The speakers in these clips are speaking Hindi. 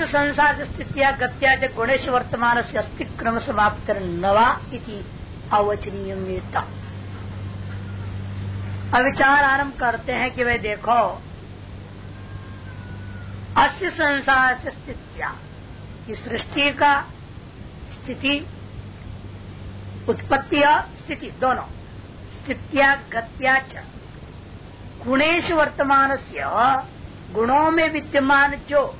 अस संसार स्थितिया गत्या च गुणेश वर्तमान से अस्थि क्रम समाप्त नवा इति अवचनीय अविचार आरंभ करते हैं कि वे देखो, अस्य संसार से स्थितिया सृष्टि का स्थिति, उत्पत्ति और स्थिति दोनों, स्थितिया गत्या च गुणेश वर्तमान से गुणों में विद्यमान जो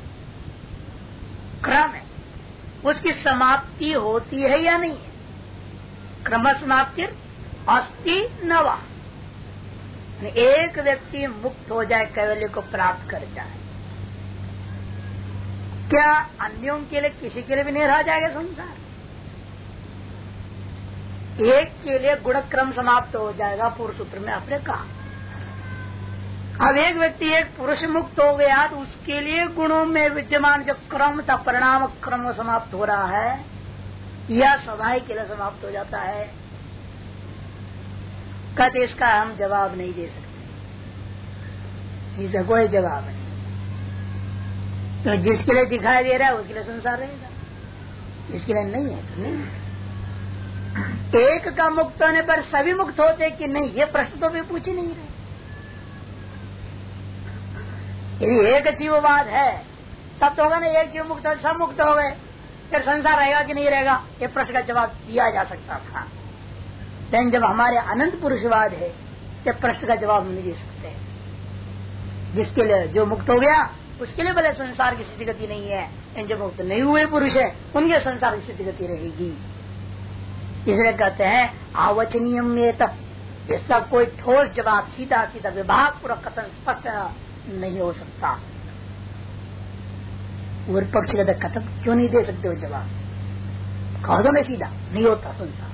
क्रम है। उसकी समाप्ति होती है या नहीं? है क्रम समाप्ति अस्थि नवा एक व्यक्ति मुक्त हो जाए, कैवल्य को प्राप्त कर जाए। क्या अन्यों के लिए, किसी के लिए भी नहीं रह जाएगा संसार? एक के लिए गुणक्रम समाप्त हो जाएगा, पूर्व सूत्र में आपने कहा। अब एक व्यक्ति एक पुरुष मुक्त हो गया तो उसके लिए गुणों में विद्यमान जो क्रम था, परिणाम क्रम समाप्त हो रहा है, या स्वभाव के लिए समाप्त हो जाता है। कहते, इसका हम जवाब नहीं दे सकते। इसका कोई जवाब नहीं। तो जिसके लिए दिखाई दे रहा है, उसके लिए संसार रहेगा। जिसके लिए नहीं है तो नहीं एक का मुक्त होने पर सभी मुक्त होते कि नहीं, ये प्रश्न तो भी पूछ ही नहीं रहे। यदि एक जीववाद है, तब तो होगा ना एक जीव मुक्त हो, सब मुक्त हो गए। फिर संसार रहेगा कि नहीं रहेगा? ये प्रश्न का जवाब दिया जा सकता था। लेकिन जब हमारे अनंत पुरुषवाद है तो प्रश्न का जवाब हम नहीं दे सकते। जिसके लिए जो मुक्त हो गया, उसके लिए भले संसार की स्थिति गति नहीं है जो मुक्त नहीं हुए पुरुष है, उनके संसार की स्थिति गति रहेगी। इसलिए कहते हैं, आवचनीय तब इसका कोई ठोस जवाब सीधा सीधा विभाग पूरा कथन स्पष्ट नहीं हो सकता। पक्ष का कथन क्यों नहीं दे सकते हो जवाब? कह दो ना सीधा, नहीं होता संसार।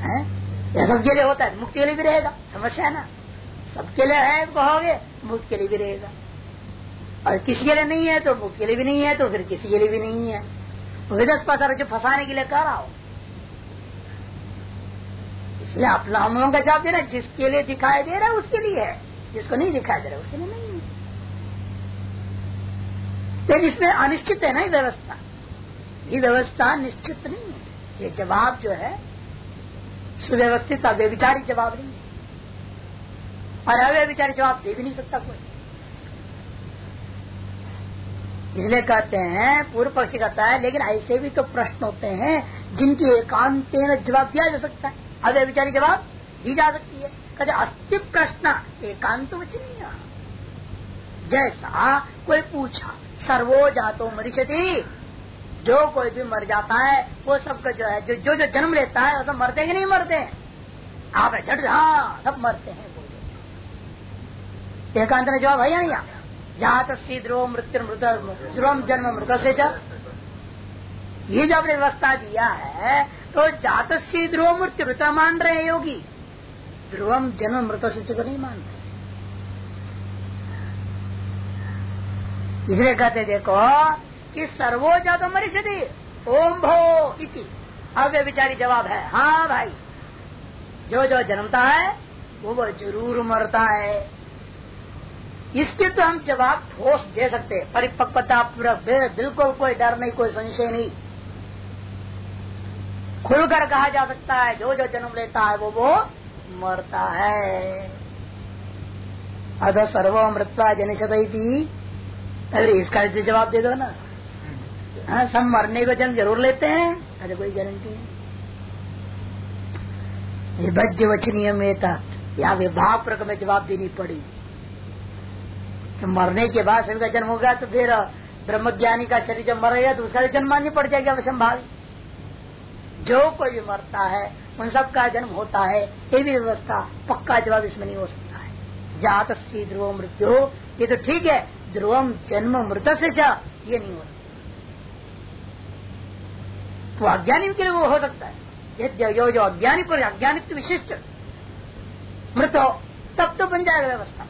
है? यह सबके लिए होता है, मुक्ति के लिए भी रहेगा, समस्या है ना? सबके लिए है, कहोगे, मुक्त के लिए भी रहेगा। और किसी के लिए नहीं है तो मुक्त के लिए भी नहीं है तो फिर किसी के लिए भी नहीं है। विदस पासार जो फंसाने के लिए कर रहा हो। इसलिए अपना हम लोगों का जवाब दे रहे जिसके लिए दिखाई दे रहा है, उसके लिए है। जिसको नहीं दिखाई दे रहा उसके लिए नहीं लेकिन इसमें अनिश्चित है ना ये व्यवस्था? ये व्यवस्था निश्चित नहीं है। ये जवाब जो है, सुव्यवस्थित अव्यविचारिक जवाब नहीं है। और अव्यविचारिक जवाब दे भी नहीं सकता कोई। इसलिए कहते हैं, पूर्व पक्षी कहता है, लेकिन ऐसे भी तो प्रश्न होते हैं, जिनकी एकांत जवाब दिया जा सकता है। अव्यविचारी जवाब दी जा सकती है। कहते अस्थि प्रश्न एकांत वचनीय। जैसा कोई पूछा सर्वो जातो मरीषति जो कोई भी मर जाता है वो सबका जो है जो जो, जो जन्म लेता है वो सब मरते कि नहीं मरते। हैं आप झट हाँ सब मरते हैं एकांत ने जवाब है या नहीं जात ध्रुव मृत्यु मृत ध्रुवम जन्म मृत से चल ये जो आपने व्यवस्था दिया है तो जात ध्रुव मृत्यु मृत मान रहे योगी। ध्रुवम जन्म मृत से चुका नहीं मानते। इसलिए कहते देखो, कि सर्वो जात मरीषति ओम भो इति। अव्य विचारी जवाब है हाँ भाई, जो जो जन्मता है, वो वो ज़रूर मरता है। इसके तो हम जवाब ठोस दे सकते हैं, परिपक्वता पूर्वक बिल्कुल कोई डर नहीं, कोई संशय नहीं। खुलकर कहा जा सकता है, जो जो जन्म लेता है, वो वो मरता है। अध सर्व मृत्वा जनिषद अरे इसका जवाब दे दो ना। हाँ सब मरने को जन्म ज़रूर लेते हैं। अरे कोई गारंटी नहीं। विभज्य वचनीय में या विभाग प्रक में जवाब देनी पड़ी। तो मरने के बाद सभी का जन्म होगा तो फिर ब्रह्मज्ञानी का शरीर जब मरेगा तो उसका जन्म माननी पड़ जाएगी अवश्यंभावी जो कोई मरता है उन सब का जन्म होता है, ये भी व्यवस्था पक्का जवाब इसमें नहीं हो सकता है। जात ध्रुव मृत्यु, ये तो ठीक है ध्रुवम जन्म मृत से जा ये नहीं हो सकता। तो अज्ञानी के लिए वो हो सकता है। यो जो अज्ञानी पर अज्ञानित्व विशिष्ट। मृत हो तब तो बन जाएगा व्यवस्था।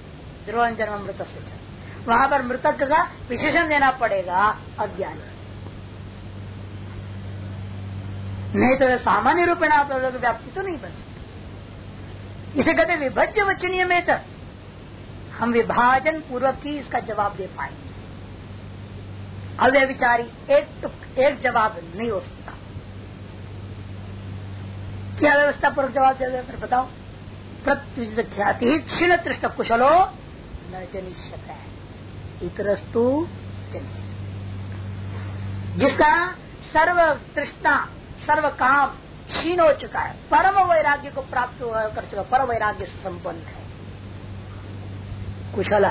ध्रुवन जन्म मृत से जा वहाँ पर मृतक का विशेषण देना पड़ेगा अज्ञानी। नहीं तो सामान्य रूप में आप व्याप्ति तो नहीं बन सकती। इसे कहते विभज्य वचनीय में तक हम विभाजन पूर्वक ही इसका जवाब दे पाएँगे। अव्यविचारी एक तो एक जवाब नहीं हो सकता। क्या व्यवस्था पूर्वक जवाब दे फिर बताओ। प्रत्युजित ख्याति क्षीण तृष्ट कुशलो न जनिष्यत। है इतरस्तु जनिष्य। जिसका सर्व तृष्णा सर्व काम क्षीण हो चुका है। परम वैराग्य को प्राप्त कर चुका परम वैराग्य से संपन्न है। कुशल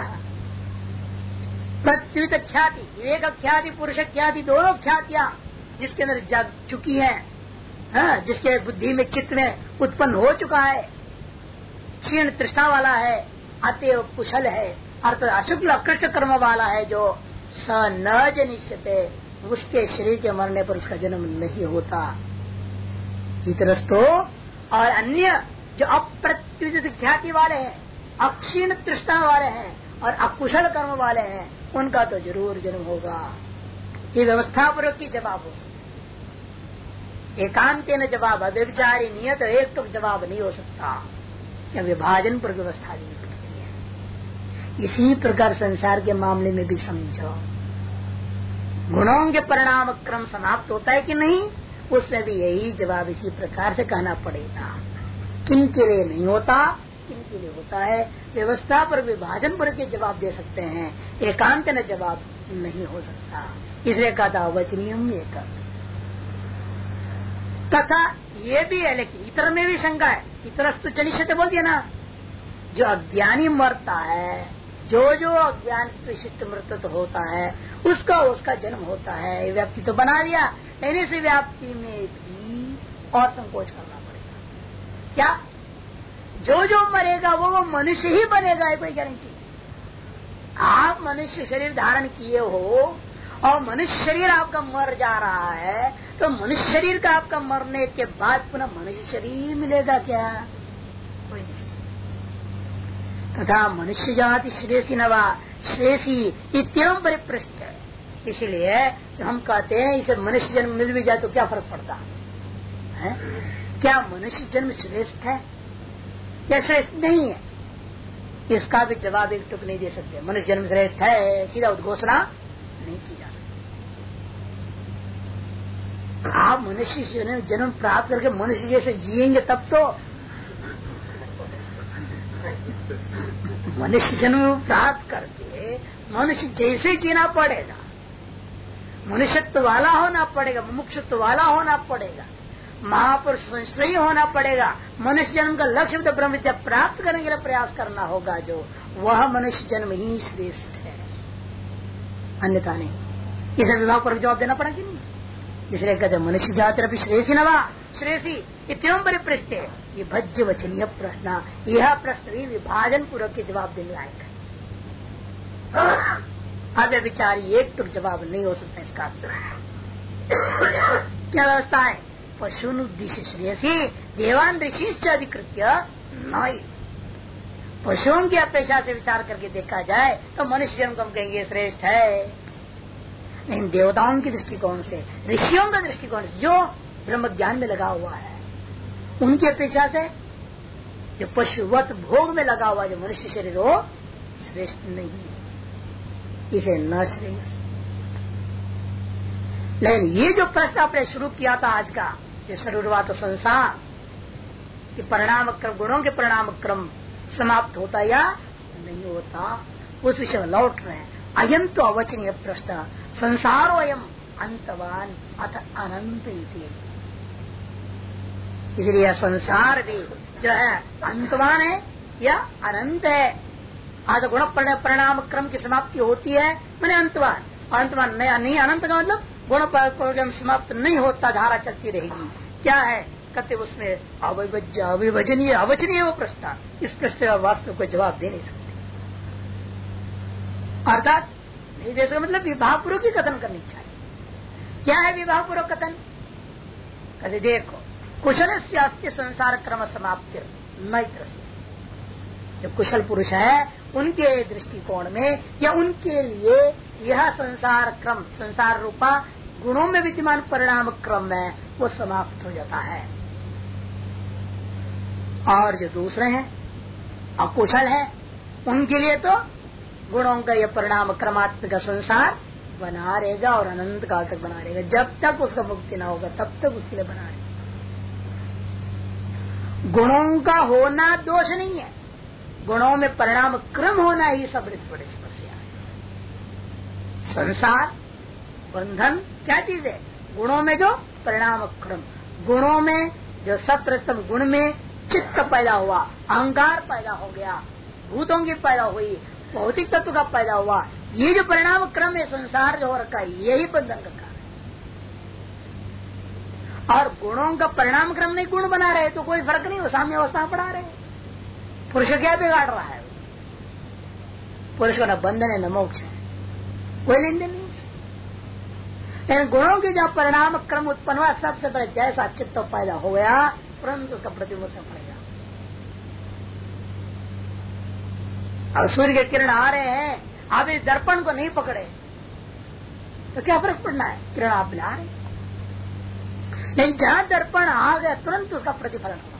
प्रत्युत ख्याति विवेक ख्याति पुरुष ख्याति दोनों ख्यातियाँ जिसके अंदर जग चुकी है हाँ, जिसके बुद्धि में चित्त में उत्पन्न हो चुका है क्षीण तृष्णा वाला है अतएव कुशल है। अर्थात अशुक्ल अकृष्ट कर्म वाला है जो स न जनिष्यते उसके शरीर के मरने पर उसका जन्म नहीं होता। इतरस्तो और अन्य जो अप्रत्युत ख्याति वाले हैं, अक्षीण तृष्णा वाले हैं और अकुशल कर्म वाले हैं, उनका तो ज़रूर जन्म होगा। ये व्यवस्था पूर्वक की जवाब हो सकती एकांत न जवाब व्यविचारी नियत तो एक तो जवाब नहीं हो सकता। क्या विभाजन पर व्यवस्था नहीं पड़ती है। इसी प्रकार संसार के मामले में भी समझो। गुणों के परिणाम क्रम समाप्त होता है कि नहीं? उसमें भी यही जवाब इसी प्रकार से कहना पड़ेगा। किन के लिए नहीं होता किन के लिए होता है। व्यवस्था पर विभाजन पर के जवाब दे सकते हैं। एकांत न जवाब नहीं हो सकता। इसलिए कहा था अवचनीय एक तथा ये भी है, लेकिन इतर में भी शंका है। इतरस्तु चलिष्यते बोल दिया ना, जो अज्ञानी मरता है जो जो अज्ञान विशिष्ट मृत्यु होता है, उसका उसका जन्म होता है। व्यक्ति तो बना दिया लेकिन इस व्याप्ति में भी और संकोच करना पड़ेगा। क्या? जो जो मरेगा, वो वो मनुष्य ही बनेगा कोई गारंटी आप मनुष्य शरीर धारण किए हो, और मनुष्य शरीर आपका मर जा रहा है तो मनुष्य शरीर का आपका मरने के बाद पुनः मनुष्य शरीर मिलेगा क्या? कोई निश्चय तथा मनुष्य जाति श्रेषी नवा श्रेषी इतम परिपृष्ट इसलिए हम कहते हैं, इसे मनुष्य जन्म मिल भी जाए तो क्या फ़र्क पड़ता? है? क्या मनुष्य जन्म श्रेष्ठ है? या श्रेष्ठ नहीं है? इसका भी जवाब एक टुक नहीं दे सकते। मनुष्य जन्म श्रेष्ठ है, सीधा उद्घोषणा नहीं की जा सकती। आप मनुष्य जन्म प्राप्त करके मनुष्य जैसे जिएँगे तब तो मनुष्य जन्म प्राप्त करके मनुष्य जैसे जीना पड़ेगा, मनुष्यत्व वाला होना पड़ेगा, मुमुक्षत्व वाला होना पड़ेगा महापुरुष संश्रय होना पड़ेगा। मनुष्य जन्म का लक्ष्य तो ब्रह्म विद्या प्राप्त करने के लिए प्रयास करना होगा जो, वह मनुष्य जन्म ही श्रेष्ठ है। अन्यथा नहीं। इसे विभाग पर जवाब देना पड़ा कि नहीं? इसलिए कहते मनुष्य जाति अभी श्रेषी नवा श्रेषी इतम परिपृष्ट ये भज्य वचनीय प्रश्न, यह प्रश्न भी विभाजन पूर्वक के जवाब देने लायक है। अब विचारी एक तो जवाब नहीं हो सकता इसका क्या व्यवस्था है? पशु उद्देश्य श्रेयसी, देवान ऋषि अधिकृत्य नई। पशुओं की अपेक्षा से विचार करके देखा जाए तो मनुष्य जन्म हम कहेंगे श्रेष्ठ है। लेकिन देवताओं की दृष्टिकोण से, ऋषियों का दृष्टिकोण से जो ब्रह्म ज्ञान में लगा हुआ है उनकी अपेक्षा से जो पशुवत भोग में लगा हुआ जो मनुष्य शरीर हो, श्रेष्ठ नहीं इसे न श्रेष्ठ लेकिन ये जो प्रश्न आपने शुरू किया था आज का, ये शरीरवात संसार, कि परिणाम क्रम गुणों के परिणाम क्रम समाप्त होता या नहीं होता, उस विषय में लौट रहे हैं। अयम तो अवचनीय प्रश्न संसारो अयम अंतवान अथ अनंत इसलिए संसार भी जो है अंतवान है, या अनंत है। आज गुण परिणाम क्रम की समाप्ति होती है, मैंने अंतवान। अंतवान नया नहीं, अनंत का मतलब गुण परिणाम समाप्त नहीं होता, धारा चलती रहेगी। क्या है? कहते उसमें अविभज्य अविभजनीय अवचनीय वो प्रश्न। इस प्रश्न का वास्तव को जवाब दे नहीं सकते। अर्थात, नहीं दे सकते मतलब विभाग पूर्वक ही कथन करनी चाहिए। क्या है विभाग पूर्वक कथन? कहते देखो कुशल से संसार क्रम समाप्ति न जो कुशल पुरुष है, उनके दृष्टिकोण में या उनके लिए यह संसार क्रम संसार रूपा गुणों में विद्यमान परिणाम क्रम है वो समाप्त हो जाता है। और जो दूसरे हैं, अकुशल है, उनके लिए तो गुणों का यह परिणाम क्रमात्मक संसार बना रहेगा और अनंत काल तक बना रहेगा। जब तक उसका मुक्ति ना होगा, तब तक उसके लिए बना रहेगा। गुणों का होना दोष नहीं है। गुणों में परिणाम क्रम होना ही सब बड़ी समस्या है। संसार, बंधन, क्या चीज़ है? गुणों में जो परिणाम क्रम। गुणों में जो सप्रथम गुण में चित्त पैदा हुआ, अहंकार पैदा हो गया, भूतों की पैदा हुई, भौतिक तत्व का पैदा हुआ, ये जो परिणाम क्रम है संसार जो हो रखा है, यही बंधन का और गुणों का परिणाम क्रम नहीं गुण बना रहे तो कोई फ़र्क नहीं हो साम्य अवस्था पढ़ा रहे। पुरुष क्या बिगाड़ रहा है? पुरुष का न बंधन है, न मोक्ष है। कोई लेन देन नहीं गुणों के जब परिणाम क्रम उत्पन्न हुआ, सबसे पहले जैसा चित्त पैदा हो गया, तुरंत उसका प्रतिबिंब से पड़ेगा। अब सूर्य के किरण आ रहे हैं, आप इस दर्पण को नहीं पकड़े तो क्या फ़र्क पड़ना है? किरण आप ला रहे लेकिन जहाँ दर्पण आ गया, तुरंत उसका प्रतिफलन हुआ।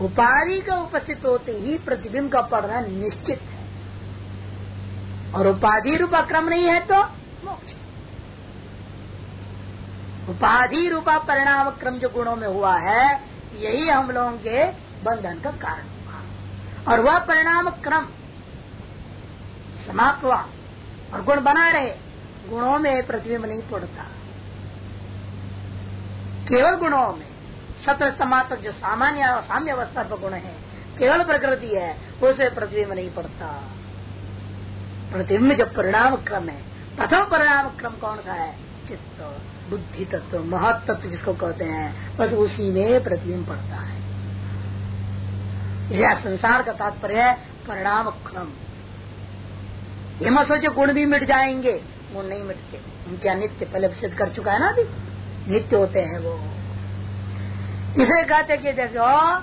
उपाधि का उपस्थित होते ही प्रतिबिंब का पड़ना निश्चित है। और उपाधि रूपा क्रम नहीं है तो मोक्ष उपाधि रूपा परिणाम क्रम जो गुणों में हुआ है, यही हम लोगों के बंधन का कारण हुआ। और वह परिणाम क्रम समाप्त हुआ। और गुण बना रहे। गुणों में प्रतिबिंब नहीं पड़ता। केवल गुणों में। सतस्तमात्मक जो सामान्य साम्य अवस्था पर गुण है, केवल प्रकृति है, उसे प्रतिबिंब नहीं पड़ता। प्रतिबिंब जो परिणाम क्रम है, प्रथम परिणाम क्रम कौन सा है? चित्त, बुद्धि तत्व, महत तत्व जिसको कहते हैं, बस उसी में प्रतिबिंब पड़ता है। यह संसार का तात्पर्य है परिणाम क्रम ये मत सोचे गुण भी मिट जाएँगे, गुण नहीं मिटते। उनके नित्य पहले कर चुका है ना अभी? नित्य होते हैं वो। इसे कहते कि देखो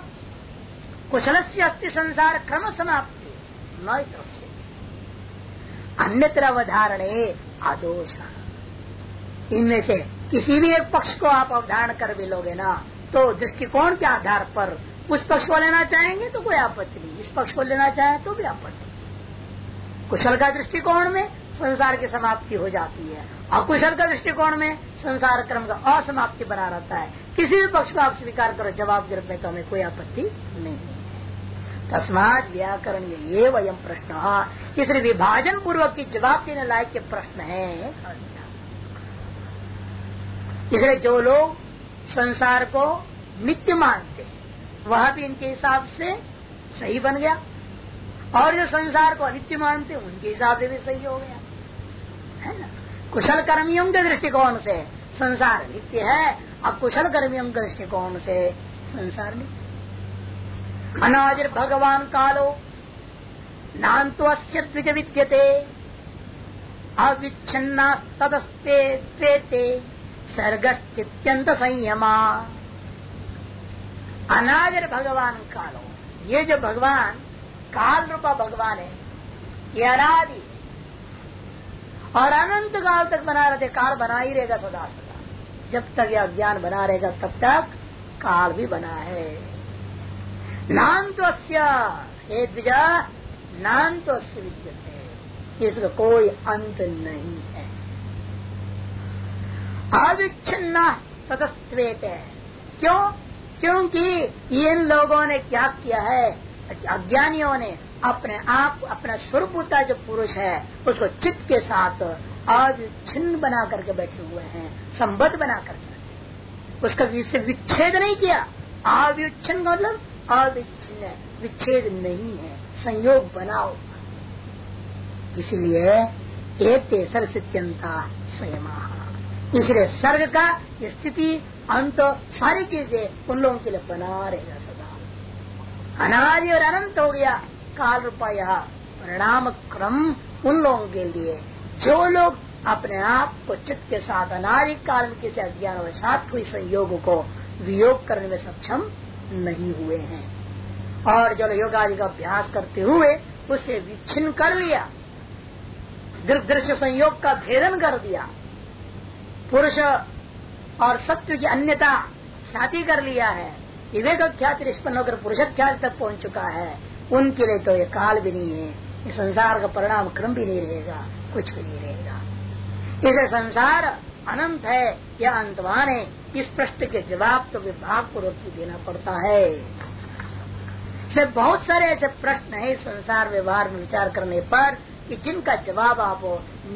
कुशल से अस्थि संसार क्रम समाप्ति न अन्यत्र अवधारणे आदोष। इनमें से किसी भी एक पक्ष को आप अवधारण कर भी लोगे ना तो दृष्टिकोण के आधार पर उस पक्ष को लेना चाहेंगे तो कोई आपत्ति नहीं। इस पक्ष को लेना चाहे तो भी आपत्ति कुशल का दृष्टिकोण में संसार की समाप्ति हो जाती है। अकुशल का दृष्टिकोण में संसार क्रम का असमाप्ति बना रहता है। किसी भी पक्ष को आप स्वीकार करो, जवाब ज़रूरत में तो हमें कोई आपत्ति नहीं है। तस्मात व्याकरण ये वयम प्रश्न। इसलिए विभाजन पूर्वक की जवाब देने लायक के प्रश्न है। इसलिए जो लोग संसार को नित्य मानते वह भी इनके हिसाब से सही बन गया। और जो संसार को अनित्य मानते उनके हिसाब से भी सही हो गया। है ना? कुशल कर्मियों के दृष्टिकोण से संसार नित्य है, और कुशल कर्मियों के दृष्टिकोण से संसार नित्य अनादिर भगवान कालो नान तो द्विज विद्यते, अविच्छिन्ना तदस्ते त्वेते सर्गस्त्यंत संयमा। अनादिर भगवान कालो, ये जो भगवान काल रूपा भगवान है, ये अनादि और अनंत काल तक बना रहते, काल बना ही रहेगा सदा सदा जब तक यह ज्ञान बना रहेगा, तब तक काल भी बना है। नान तो हे द्विजा नान तो विद्यते। इसका कोई अंत नहीं है। अविच्छिन्न तथस्वेत है क्यों? क्योंकि इन लोगों ने क्या किया है? अज्ञानियों ने अपने आप, अपना स्वरूप होता जो पुरुष है, उसको चित्त के साथ अविच्छिन्न बना करके बैठे हुए हैं, संबद्ध बना करके उसका विच्छेद नहीं किया। अविच्छिन्न मतलब अविच्छिन्न विच्छेद नहीं है। संयोग बनाओ। इसलिए एक तेसर स्थित्यंता स्वयं इसलिए सर्ग का स्थिति, अंत, सारी चीज़ें उन लोगों के लिए बना रहेगा सदा। अनादि और अनंत हो गया। काल रूपया परिणाम क्रम उन लोगों के लिए, जो लोग अपने आप को चित्त के साथ अनारिक काल के से अज्ञान वशात हुई संयोग को वियोग करने में सक्षम नहीं हुए हैं। और जो योग आदि का अभ्यास करते हुए उसे विच्छिन्न कर लिया दृश्य संयोग का भेदन कर दिया, पुरुष और सत्य की अन्यता ख्याति कर लिया है विवेक ख्याति निष्पन्न होकर पुरुष ख्याति तक पहुँच चुका है। उनके लिए तो ये काल भी नहीं है। ये संसार का परिणाम क्रम भी नहीं रहेगा, कुछ भी नहीं रहेगा। इसे संसार अनंत है या अंतवान है, इस प्रश्न के जवाब तो विभाग को पूर्वक देना पड़ता है। से बहुत सारे ऐसे प्रश्न है संसार व्यवहार में विचार करने पर कि जिनका जवाब आप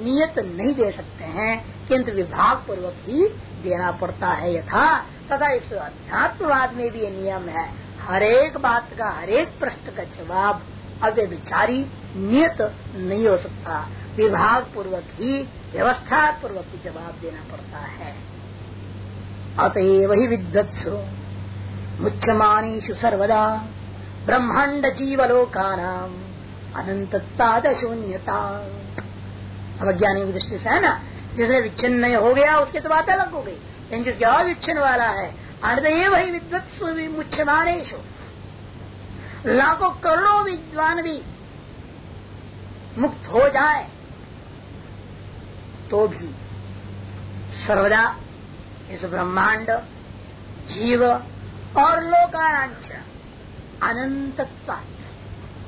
नियत नहीं दे सकते हैं, किंतु विभाग पूर्वक ही देना पड़ता है यथा। तथा इस अध्यात्मवाद में भी ये नियम है। हर एक बात का हरेक प्रश्न का जवाब अव्य विचारी नियत नहीं हो सकता। विभाग पूर्वक ही व्यवस्था पूर्वक ही जवाब देना पड़ता है। अतएव ही विद्वत्सु मुख्यमानीषु सर्वदा, ब्रह्मांड जीवलोका नाम अनंतता शून्यता अवज्ञानी की दृष्टि से है ना जिसने विच्छिन्न हो गया, उसके तो बात अलग हो गई। लेकिन जिसके अविच्छिन्न वाला है अनदय वही विद्वत मुख्यमानेश लाखों करोड़ों विद्वान भी मुक्त हो जाए तो भी सर्वदा इस ब्रह्मांड, जीव और लोकांश अनंतत्व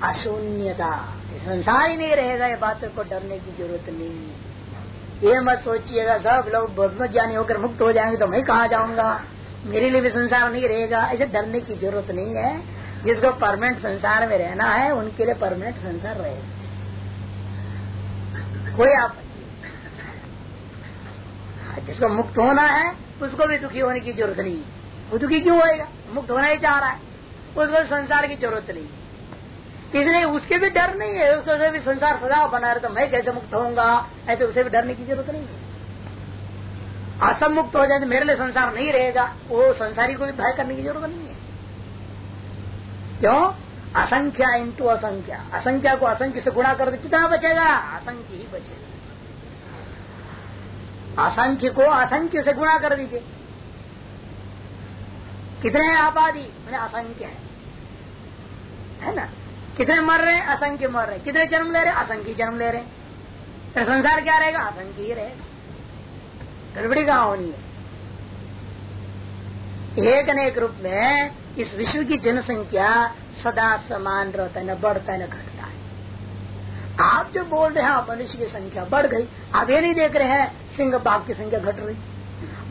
अशून्यता। संसार ही नहीं रहेगा, ये बात को डरने की ज़रूरत नहीं। ये मत सोचिएगा, सब लोग ब्रह्म ज्ञानी होकर मुक्त हो जाएँगे तो मैं कहा जाऊँगा? मेरे लिए भी संसार नहीं रहेगा, ऐसे डरने की ज़रूरत नहीं है। जिसको परमानेंट संसार में रहना है, उनके लिए परमानेंट संसार रहेगा। कोई आप जिसको मुक्त होना है, उसको भी दुखी होने की ज़रूरत नहीं। वो दुखी क्यों होएगा? मुक्त होना ही चाह रहा है। उसको संसार की ज़रूरत नहीं। इसलिए उसके भी डर नहीं है। उससे भी संसार सदा बना रहे तो मैं कैसे मुक्त होऊँगा? ऐसे उसे भी डरने की ज़रूरत नहीं है। असम मुक्त हो जाए तो मेरे लिए संसार नहीं रहेगा। वो संसारी को भी भय करने की ज़रूरत नहीं है। क्यों? असंख्या इंटू असंख्या। असंख्या को असंख्य से गुणा कर दो, कितना बचेगा? असंख्य ही बचेगा। असंख्य को असंख्य से गुणा कर दीजिए। कितने आबादी मैंने असंख्य है। है ना? कितने मर रहे हैं? असंख्य मर रहे हैं। कितने जन्म ले रहे असंख्य जन्म ले रहे तो संसार क्या रहेगा? असंख्य ही रहेगा। गड़बड़ी कहा होनी है। एक न एक रूप में इस विश्व की जनसंख्या सदा समान रहता है, न बढ़ता है, न घटता है। आप जो बोल रहे हैं मनुष्य की संख्या बढ़ गई। आप ये नहीं देख रहे हैं, सिंह बाघ की संख्या घट रही।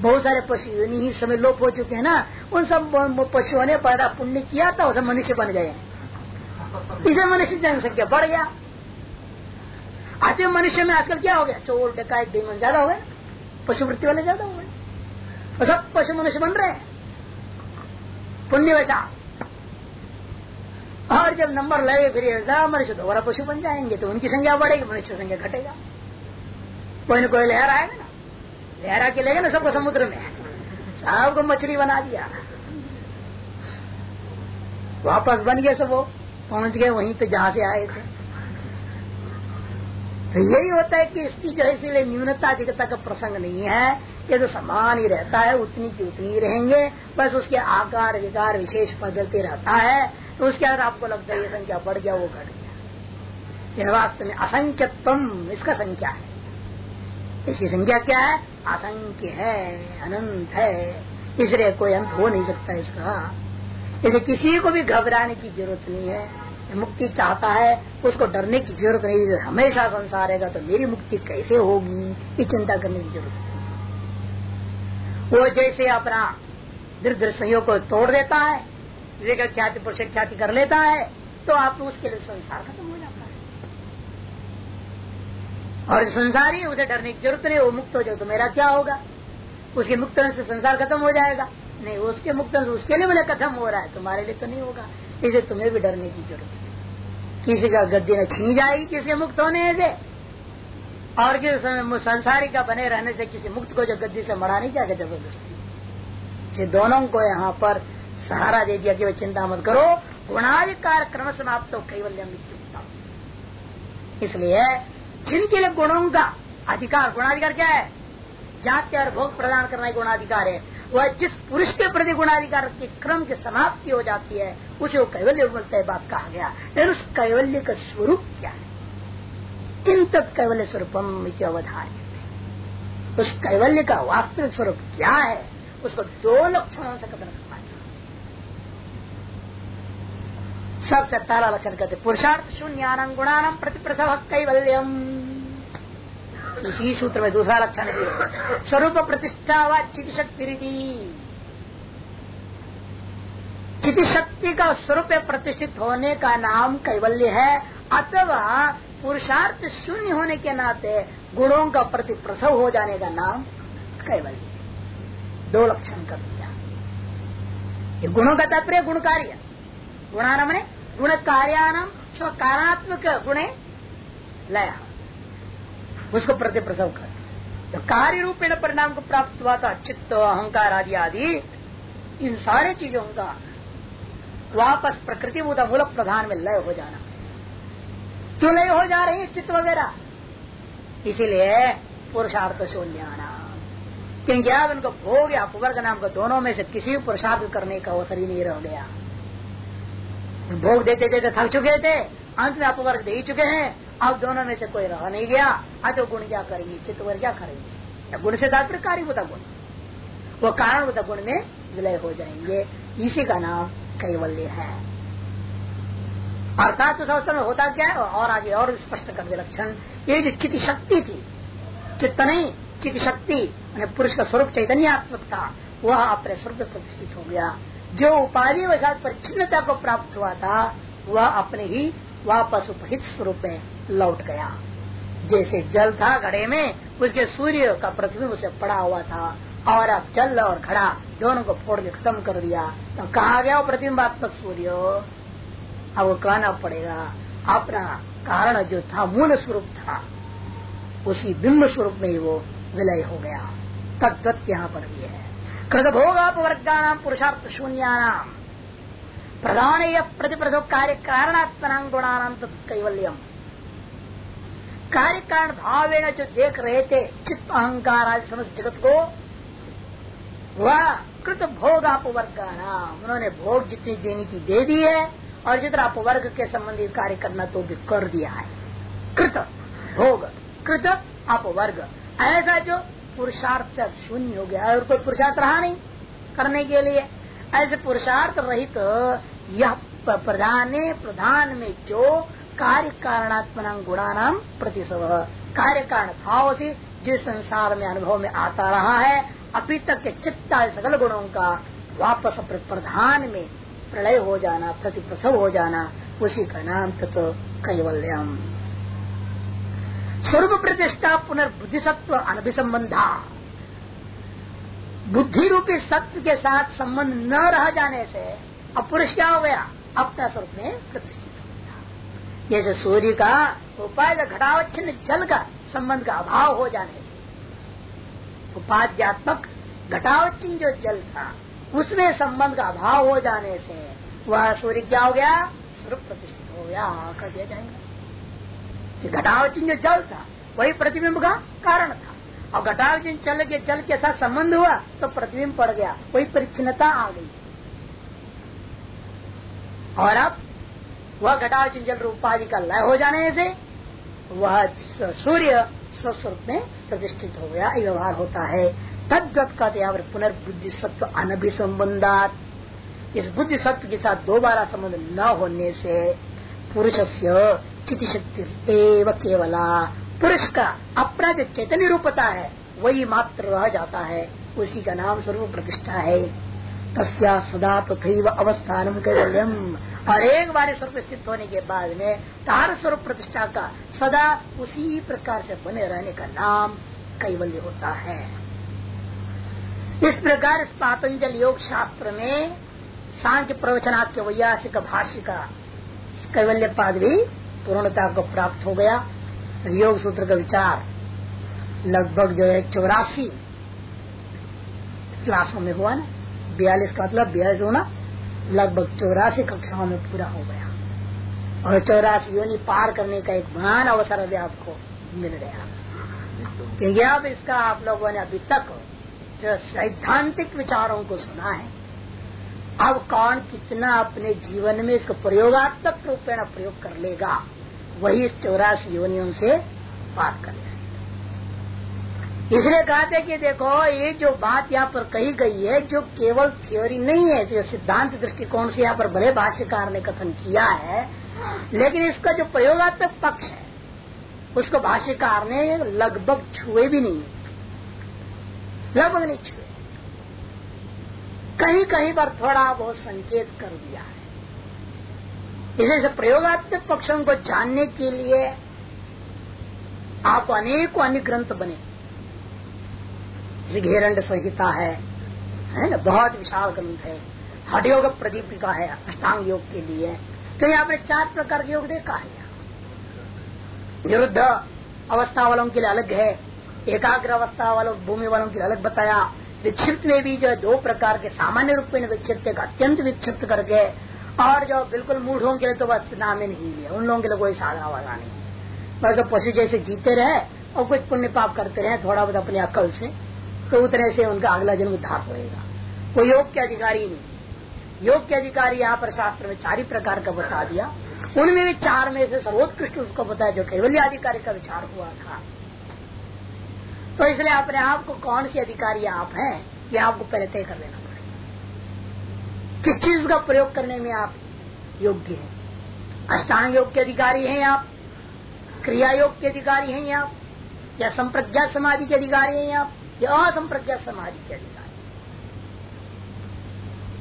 बहुत सारे पशु ही समय लोप हो चुके हैं ना। उन सब पशुओं ने पैदा पुण्य किया था, उसे मनुष्य बन गए। इसे मनुष्य जनसंख्या बढ़ गया। आज मनुष्य में आजकल क्या हो गया? चोर डकायत बेमन ज़्यादा हो गए पशुवृत्ति वाले ज़्यादा हो गए। सब पशु मनुष्य बन रहे पुण्यवशा और जब नंबर लगे फिर मनुष्य दोबारा पशु बन जाएँगे तो उनकी संख्या बढ़ेगी, मनुष्य संख्या घटेगा। कोई न कोई लहर आएगा ना। लहरा के लेगा ना सबको समुद्र में। सबको मछली बना दिया। वापस बन गए सब वो। पहुँच गए वहीं पे जहाँ से आए थे। तो यही होता है कि इसकी जो है न्यूनता अधिकता का प्रसंग नहीं है। ये तो समान ही रहता है, उतनी की उतनी रहेंगे। बस उसके आकार, विकार विशेष बदलते रहता है। तो उसके अगर आपको लगता है ये संख्या बढ़ गया, वो घट गया। यह वास्तव में असंख्यत्म इसका संख्या है। इसकी संख्या क्या है? असंख्य है, अनंत है। इसलिए कोई अंत हो नहीं सकता इसका। इसे किसी को भी घबराने की ज़रूरत नहीं है मुक्ति चाहता है, उसको डरने की ज़रूरत नहीं हमेशा संसार रहेगा तो मेरी मुक्ति कैसे होगी? ये चिंता करने की ज़रूरत नहीं। वो जैसे अपना दीर्घ संयोग को तोड़ देता है विवेक ख्याति पुरुष ख्याति कर लेता है तो आप उसके लिए संसार खत्म हो जाता है। और संसारी, उसे डरने की ज़रूरत नहीं, वो मुक्त हो जाए तो मेरा क्या होगा? उसके मुक्त से संसार खत्म हो जाएगा। नहीं, उसके मुक्त उसके लिए मैंने खत्म हो रहा है, तुम्हारे लिए तो नहीं होगा। इसे तुम्हें भी डरने की ज़रूरत है। किसी का गद्दी न छीन जाएगी, किसी के मुक्त होने से। और किसी संसारी का बने रहने से किसी मुक्त को जो गद्दी से मरा नहीं जाएगा ज़बरदस्ती? दोनों को यहाँ पर सहारा दे दिया कि वो चिंता मत करो। गुणाधिकार क्रम समाप्त हो कैवल्य मृत्यु इसलिए जिनके लिए गुणों का अधिकार, गुणाधिकार क्या है? जाति और भोग प्रदान करना गुणाधिकार है। वह जिस पुरुष के प्रति गुणाधिकार के क्रम की समाप्ति हो जाती है, उसे वो कैवल्य बोलते है बात कहा गया। लेकिन उस कैवल्य का स्वरूप क्या है? किन तक कैवल्य स्वरूपम अवधार्य? उस कैवल्य का वास्तविक स्वरूप क्या है? उसको दो लक्षणों से कथन करना चाहिए। सबसे पहला लक्षण कहते पुरुषार्थ शून्यान गुणान प्रति प्रसव कैवल्यम इसी सूत्र में दूसरा लक्षण है। स्वरूप प्रतिष्ठा व चित शक्ति चित शक्ति का स्वरूप प्रतिष्ठित होने का नाम कैवल्य है अथवा पुरुषार्थ शून्य होने के नाते गुणों का प्रति प्रसव हो जाने का नाम कैवल्य। दो लक्षण कर दिया। ये गुणों का तात्पर्य गुण कार्य गुणान गुण कार्यान स्व कारणात्मक गुणे लया। उसको प्रति प्रसव कर। तो कार्य रूपेण परिणाम को प्राप्त हुआ था, चित्त, अहंकार आदि आदि, इन सारे चीज़ों का वापस प्रकृति मूल प्रधान में लय हो जाना। क्यों लय हो जा रही है चित्त वगैरह? इसीलिए पुरुषार्थ शून्य क्योंकि अब इनको भोग या अपवर्ग नाम का दोनों में से किसी पुरुषार्थ करने का अवसर ही नहीं रह गया। भोग देते देते थक चुके थे, अंत में अपवर्ग दे ही चुके हैं। अब दोनों में से कोई रह नहीं गया। आज तो गुण क्या करेंगे? चित्त वर्ग क्या करेंगे? गुण से तात्पर्य होता गुण। वो कारण होता गुण में विलय हो जाएँगे। इसी का नाम कैवल्य है। अर्थात उस अवस्था में होता क्या है? और आगे और स्पष्ट कर दे लक्षण। ये जो चित्त शक्ति थी, चित्त नहीं, चित्त शक्ति पुरुष का स्वरूप चैतन्यात्मक था वह अपने स्वरूप में प्रतिष्ठित हो गया। जो उपाधि वशात परिचिनता को प्राप्त हुआ था, वह अपने ही वापस उपहित स्वरूप में लौट गया। जैसे जल था घड़े में, उसके सूर्य का प्रतिबिंब उसे पड़ा हुआ था। और अब जल और घड़ा दोनों को फोड़ के खत्म कर दिया। तो कहा गया वो प्रतिबिंबात्मक सूर्य? अब वो कहना पड़ेगा, अपना कारण जो था, मूल स्वरूप था, उसी बिंब स्वरूप में ही वो विलय हो गया। तद्वत यहाँ पर भी है। कृत भोगापवर्गा नाम पुरुषार्थ शून्यानाम प्रधान यह प्रतिप्रसव कार्य कारणात्मना गुणानाम कैवल्यम। कार्य कारण भाव जो देख रहे थे, चित्त अहंकार आदि समस्त जगत को, वह कृत भोग अपवर्ग उन्होंने भोग जितनी देनी थी दे दी है, और जितना अपवर्ग के संबंधित कार्य करना तो भी कर दिया है। कृत भोग, कृत अपवर्ग। ऐसा जो पुरुषार्थ से शून्य हो गया, और कोई पुरुषार्थ रहा नहीं करने के लिए। ऐसे पुरुषार्थ रहित तो यह प्रधान प्रधान में जो कार्य कारणात्मना गुणानाम प्रतिशव कार्य कारण भाव से जिस संसार में अनुभव में आता रहा है, अभी तक के चित्ता सकल गुणों का वापस प्रधान में प्रलय हो जाना, प्रतिप्रसव हो जाना, उसी का नाम तत्व कैवल्यम। स्वरूप प्रतिष्ठा पुनर्बुद्धि सत्व अनभिसंबंधा। बुद्धि रूपी सत्व के साथ संबंध न रह जाने से अपुरुष क्या हो गया, अपना स्वरूप में प्रतिष्ठा। जैसे सूर्य का उपाय घटावच्छिन्न जल का संबंध का अभाव हो जाने से। उपाध्यात्मक घटावच्छिन्न जो जल था, उसमें संबंध का अभाव हो जाने से वह सूर्य क्या हो गया? स्वरूप प्रतिष्ठित हो गया, कर दिया जाएगा। घटावचिन्ह जो जल था, वही प्रतिबिंब का कारण था। और घटावचिन्ह चल के जल के साथ संबंध हुआ तो प्रतिबिंब पड़ गया, वही परिच्छिता आ गई। और अब वह घटाव चिंचल रूपाधि का लय हो जाने से वह सूर्य स्वस्वरूप में प्रतिष्ठित हो गया व्यवहार होता है। तद्वत का पुनर्बुद्धि सत्व अनभिसंबंधात। इस बुद्धि सत्व के साथ दोबारा संबंध न होने से पुरुष से चिति शक्ति एवं केवला। पुरुष का अपना जो चैतन्य रूपता है, वही मात्र रह जाता है। उसी का नाम स्वरूप प्रतिष्ठा है। तस्या सदा तथा अवस्थान कैवल्यम। और एक बार स्वरूप स्थित होने के बाद में तार स्वरूप प्रतिष्ठा का सदा उसी प्रकार से बने रहने का नाम कैवल्य होता है। इस प्रकार इस पातंजल योग शास्त्र में सांख्य प्रवचनाख्य वैयासिक भाष्य का कैवल्य पाद भी पूर्णता को प्राप्त हो गया। योग सूत्र का विचार लगभग जो है चौरासी क्लासों में हुआ ना। बयालीस का मतलब बयालीस होना लगभग चौरासी कक्षाओं में पूरा हो गया। और चौरासी योनि पार करने का एक महान अवसर अभी आपको मिल गया क्योंकि अब इसका आप लोगों ने अभी तक जो सैद्धांतिक विचारों को सुना है, अब कौन कितना अपने जीवन में इसको प्रयोगात्मक रूप प्रयोग कर लेगा, वही इस चौरासी योनियों से पार कर लेगा इसलिए कहते कि देखो, ये जो बात यहाँ पर कही गई है, जो केवल थ्योरी नहीं है, जो सिद्धांत दृष्टिकोण से यहाँ पर भले भाष्यकार ने कथन किया है, लेकिन इसका जो प्रयोगात्मक पक्ष है, उसको भाष्यकार ने लगभग छुए भी नहीं लगभग नहीं छुए। कहीं कहीं पर थोड़ा बहुत संकेत कर दिया है। इसे प्रयोगात्मक पक्षों को जानने के लिए आप अनेकों अन्य ग्रंथ बने। घेरंड संहिता है है ना? बहुत विशाल ग्रंथ है। हटयोग प्रदीपिका है, अष्टांग योग के लिए। तो यहाँ पे चार प्रकार के योग देखा है। निरुद्ध अवस्था वालों के लिए अलग है, एकाग्र अवस्था वालों भूमि वालों के लिए अलग बताया। विक्षिप्त में भी जो दो प्रकार के सामान्य रूप में विक्षिप्त अत्यंत विक्षिप्त करके, और जो बिल्कुल मूढ़ों के लिए तो बस नाम ही नहीं लिया उन लोगों के लिए कोई साधना वाला नहीं बस पशु जैसे जीते रहे, और कुछ पुण्य पाप करते रहे, थोड़ा बहुत अपने अकल से। तो उतने से उनका अगला जन्म उद्धार होएगा। कोई योग के अधिकारी नहीं योग के अधिकारी यहाँ पर शास्त्र में चार ही प्रकार का बता दिया। उनमें भी चार में से सर्वोत्कृष्ट उसको बताया जो कैवल्य अधिकारी का विचार हुआ था। तो इसलिए अपने आप को कौन सी अधिकारी आप हैं, ये आपको पहले तय कर लेना पड़ेगा। किस चीज़ का प्रयोग करने में आप योग्य हैं? अष्टांग योग के अधिकारी हैं आप, क्रिया योग के अधिकारी हैं आप, या संप्रज्ञा समाधि के अधिकारी हैं आप या असंप्रज्ञा समाधि के अधिकार।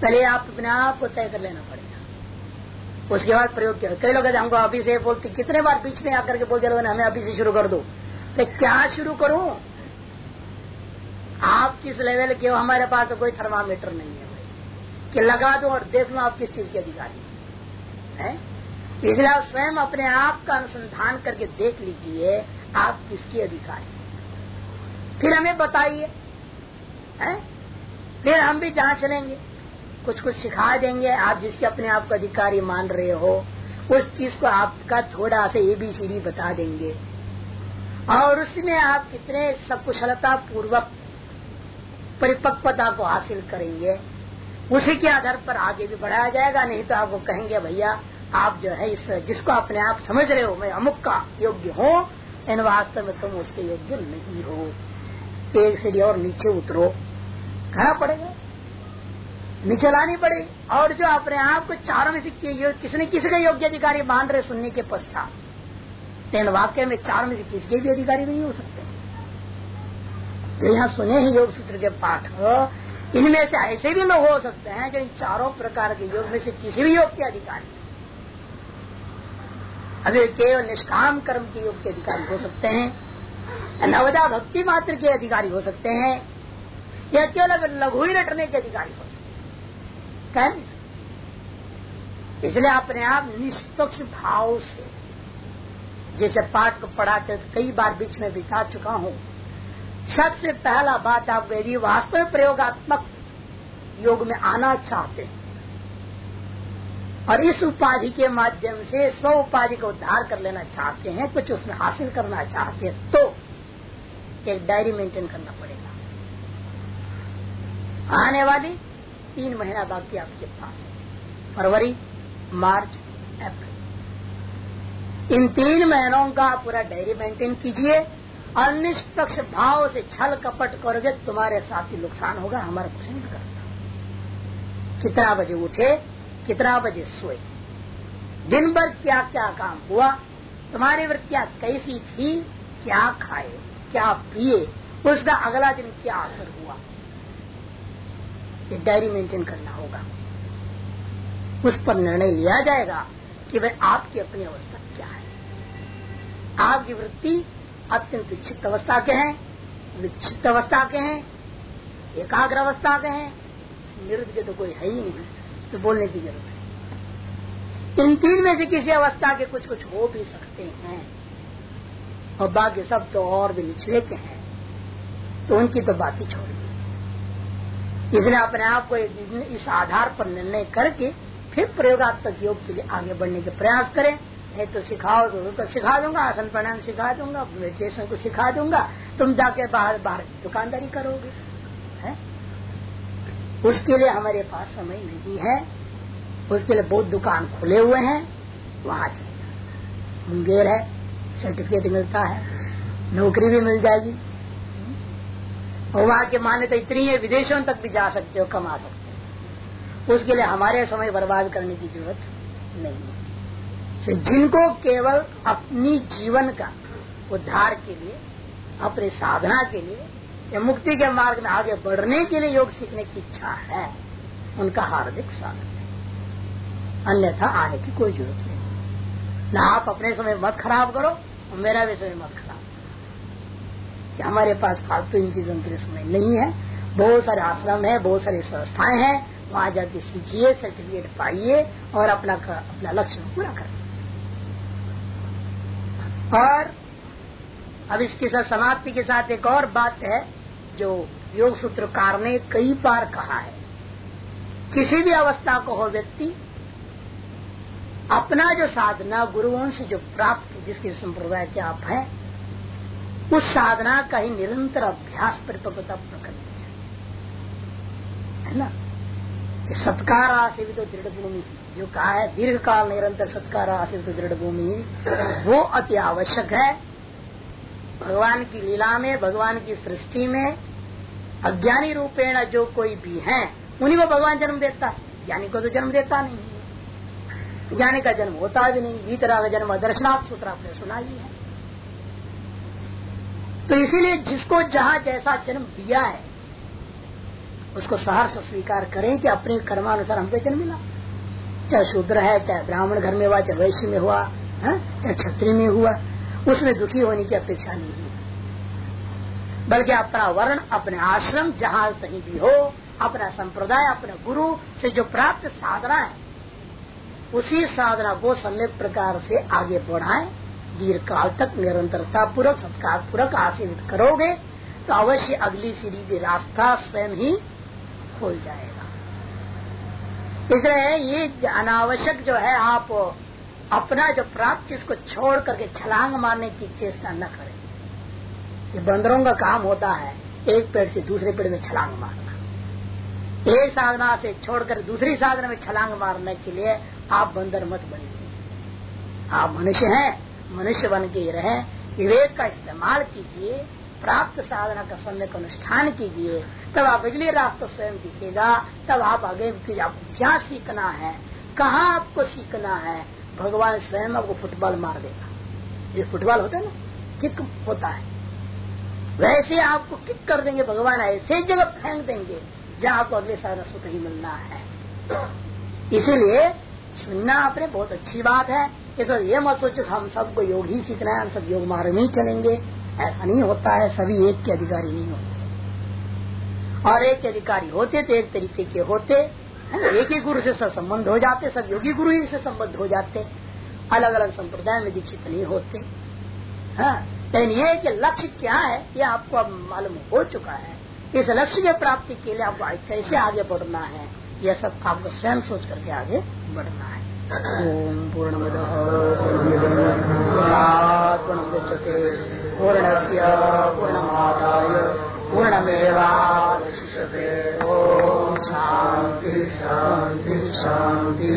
पहले आप अपने आप को तय कर लेना पड़ेगा। उसके बाद प्रयोग किया। कई लोग हमको अभी से बोलते, कितने बार बीच में आकर के बोलते लोग हमें अभी से शुरू कर दो। तो क्या शुरू करूँ? आप किस लेवल के हो? हमारे पास तो कोई थर्मामीटर नहीं है कि लगा दो और देख लो आप किस चीज़ के अधिकारी है? इसलिए आप स्वयं अपने आप का अनुसंधान करके देख लीजिए, आप किसके अधिकारी फिर हमें बताइए। फिर हम भी जहाँ लेंगे। कुछ कुछ सिखा देंगे। आप जिसके अपने आप को अधिकारी मान रहे हो, उस चीज़ को आपका थोड़ा सा एबीसीडी बता देंगे। और उसमें आप कितने सकुशलता पूर्वक परिपक्वता को हासिल करेंगे, उसी के आधार पर आगे भी बढ़ाया जाएगा। नहीं तो आपको कहेंगे, भैया, आप जो है इस, जिसको अपने आप समझ रहे हो, मैं अमुक का योग्य हूँ, इन वास्तव में तुम उसके योग्य नहीं हो। एक सीढ़ी और नीचे उतरो। कहना पड़ेगा? नीचे लानी पड़ेगी। और जो अपने आप को चारों में से किसने किसी का योग्य अधिकारी मान रहे सुनने के पश्चात? लेकिन वाक्य में चारों में से किसके भी अधिकारी नहीं हो सकते? जो यहाँ सुने ही योग सूत्र के पाठ। इनमें से ऐसे भी लोग हो सकते हैं जो इन चारों प्रकार के योग में से किसी भी योग के अधिकारी अभी केवल निष्काम कर्म के योग के अधिकारी हो सकते हैं। नवदा भक्ति मात्र के अधिकारी हो सकते हैं, या केवल लघु ही रटने के अधिकारी हो सकते हैं। इसलिए अपने आप निष्पक्ष भाव से, जैसे पाठ को पढ़ाते कई बार बीच में बिता चुका हूँ, सबसे पहला बात आप यदि वास्तव प्रयोगात्मक योग में आना चाहते हैं। और इस उपाधि के माध्यम से स्व उपाधि का उद्धार कर लेना चाहते हैं, कुछ उसमें हासिल करना चाहते हैं तो एक डायरी मेंटेन करना पड़ेगा। आने वाली तीन महीना बाकी आपके पास। फरवरी, मार्च, अप्रैल। इन तीन महीनों का पूरा डायरी मेंटेन कीजिए और निष्पक्ष भाव से छल कपट करोगे, तुम्हारे साथ ही नुकसान होगा, हमारा कुछ नहीं करता कितना बजे उठे, कितना बजे सोए। दिन भर क्या क्या काम हुआ, तुम्हारी वृत्तियाँ कैसी थी, क्या खाए। क्या पिए? उसका अगला दिन क्या असर हुआ? ये डायरी मेंटेन करना होगा। उस पर निर्णय लिया जाएगा कि भाई आपकी अपनी अवस्था क्या है। आपकी वृत्ति अत्यंत विक्षिप्त अवस्था के हैं, विक्षिप्त अवस्था के हैं, एकाग्र अवस्था के हैं, निरुद्ध के तो कोई है ही नहीं तो बोलने की ज़रूरत है। इन तीन में से किसी अवस्था के कुछ कुछ हो भी सकते हैं। और बाकी सब तो और भी निचले के हैं। तो उनकी तो बात ही छोड़िए इसलिए अपने आप को इस आधार पर निर्णय करके फिर प्रयोगात्मक योग के लिए आगे बढ़ने के प्रयास करें। नहीं तो सिखाओ तो तक सिखा दूँगा, आसन प्रणाम सिखा दूँगा मेडिटेशन को सिखा दूँगा। तुम जाके बाहर बाहर दुकानदारी करोगे, है? उसके लिए हमारे पास समय नहीं है। उसके लिए बहुत दुकान खुले हुए हैं। वहाँ चलेगा मुंगेर है। सर्टिफिकेट मिलता है, नौकरी भी मिल जाएगी। और वहाँ की मान्यता इतनी है, विदेशों तक भी जा सकते हो, कमा सकते हो। उसके लिए हमारे समय बर्बाद करने की ज़रूरत नहीं है। तो जिनको केवल अपनी जीवन का उद्धार के लिए, अपनी साधना के लिए, या मुक्ति के मार्ग में आगे बढ़ने के लिए योग सीखने की इच्छा है, उनका हार्दिक स्वागत है। अन्यथा आने की कोई ज़रूरत नहीं। ना आप अपने समय मत खराब करो और मेरा भी समय मत खराब करो। हमारे पास फालतू इन चीज़ों के लिए समय नहीं है। बहुत सारे आश्रम है, बहुत सारी संस्थाएँ हैं, वहाँ जाके सीखिए सर्टिफिकेट पाइए और अपना अपना लक्ष्य पूरा कर और अब इसके साथ समाप्ति के साथ एक और बात है, जो योग सूत्रकार ने कई बार कहा है। किसी भी अवस्था को हो व्यक्ति अपना जो साधना गुरुओं से जो प्राप्त, जिसके संप्रदाय के आप हैं, उस साधना का ही निरंतर अभ्यास परिपक्वता चाहिए है ना? कि सत्कार आसेवित तो दृढ़ भूमि जो कहा है दीर्घ काल निरंतर सत्कार आसेवित तो दृढ़ भूमि वो अति आवश्यक है। भगवान की लीला में, भगवान की सृष्टि में, अज्ञानी रूपेण जो कोई भी है, उन्हीं को भगवान जन्म देता है। ज्ञानी को तो जन्म देता नहीं ज्ञानी का जन्म होता भी नहीं, भीतरा का जन्म दर्शनाथ सूत्र आपने सुना ही है तो इसीलिए जिसको जहाँ जैसा जन्म दिया है, उसको सहर्ष स्वीकार करें कि अपने कर्मानुसार हमको जन्म मिला चाहे शूद्र है, चाहे ब्राह्मण घर में हुआ, चाहे वैश्य में हुआ, है? चाहे छत्री में हुआ, उसमें दुखी होने की अपेक्षा नहीं है बल्कि अपना वर्ण, अपने आश्रम, जहाँ कहीं भी हो, अपना संप्रदाय, अपने गुरु से जो प्राप्त साधना है उसी साधना को सम्यक प्रकार से आगे बढ़ाएँ। दीर्घ काल तक निरंतरता पूर्वक सत्कार पूर्वक आशीर्वित करोगे तो अवश्य अगली सीढ़ी की रास्ता स्वयं ही खोल जाएगा। इसलिए ये अनावश्यक जो है, आप अपना जो प्राप्त चीज़ को छोड़ करके छलांग मारने की चेष्टा न करें। ये बंदरों का काम होता है, एक पेड़ से दूसरे पेड़ में छलांग मारना। एक साधना से छोड़कर दूसरी साधना में छलांग मारने के लिए आप बंदर मत बनिए आप मनुष्य हैं, मनुष्य बन के रहे। विवेक का इस्तेमाल कीजिए, प्राप्त साधना का समय का अनुष्ठान कीजिए, तब आप अगले रास्ता स्वयं दिखेगा, तब आप आगे आपको क्या सीखना है, कहाँ आपको सीखना है, भगवान स्वयं आपको फुटबॉल मार देगा। ये फुटबॉल होता है ना, किक होता है। वैसे आपको किक कर देंगे, भगवान ऐसे जगह फेंक देंगे जहाँ आपको अगले साल सुख ही मिलना है। इसीलिए सुनना आपने बहुत अच्छी बात है। इस ये मत सोचे, हम सबको योग ही सीखना है, हम सब योग मार्ग में ही चलेंगे। ऐसा नहीं होता है, सभी एक के अधिकारी नहीं होते। और एक के अधिकारी होते तो एक तरीके के होते एक ही गुरु से सब संबंध हो जाते, सब योगी गुरु ही से संबंध हो जाते। अलग अलग संप्रदाय में दीक्षित नहीं होते। हाँ लेकिन ये कि लक्ष्य क्या है, ये आपको अब मालूम हो चुका है। इस लक्ष्य की प्राप्ति के लिए आपको कैसे आगे बढ़ना है, यह सब आपको स्वयं सोच करके आगे बढ़ना है। ओम पूर्ण पूर्णमुदच्यते पूर्ण से पूर्णमादाय, पूर्णमेवावशिष्यते। ओम शांति शांति शांति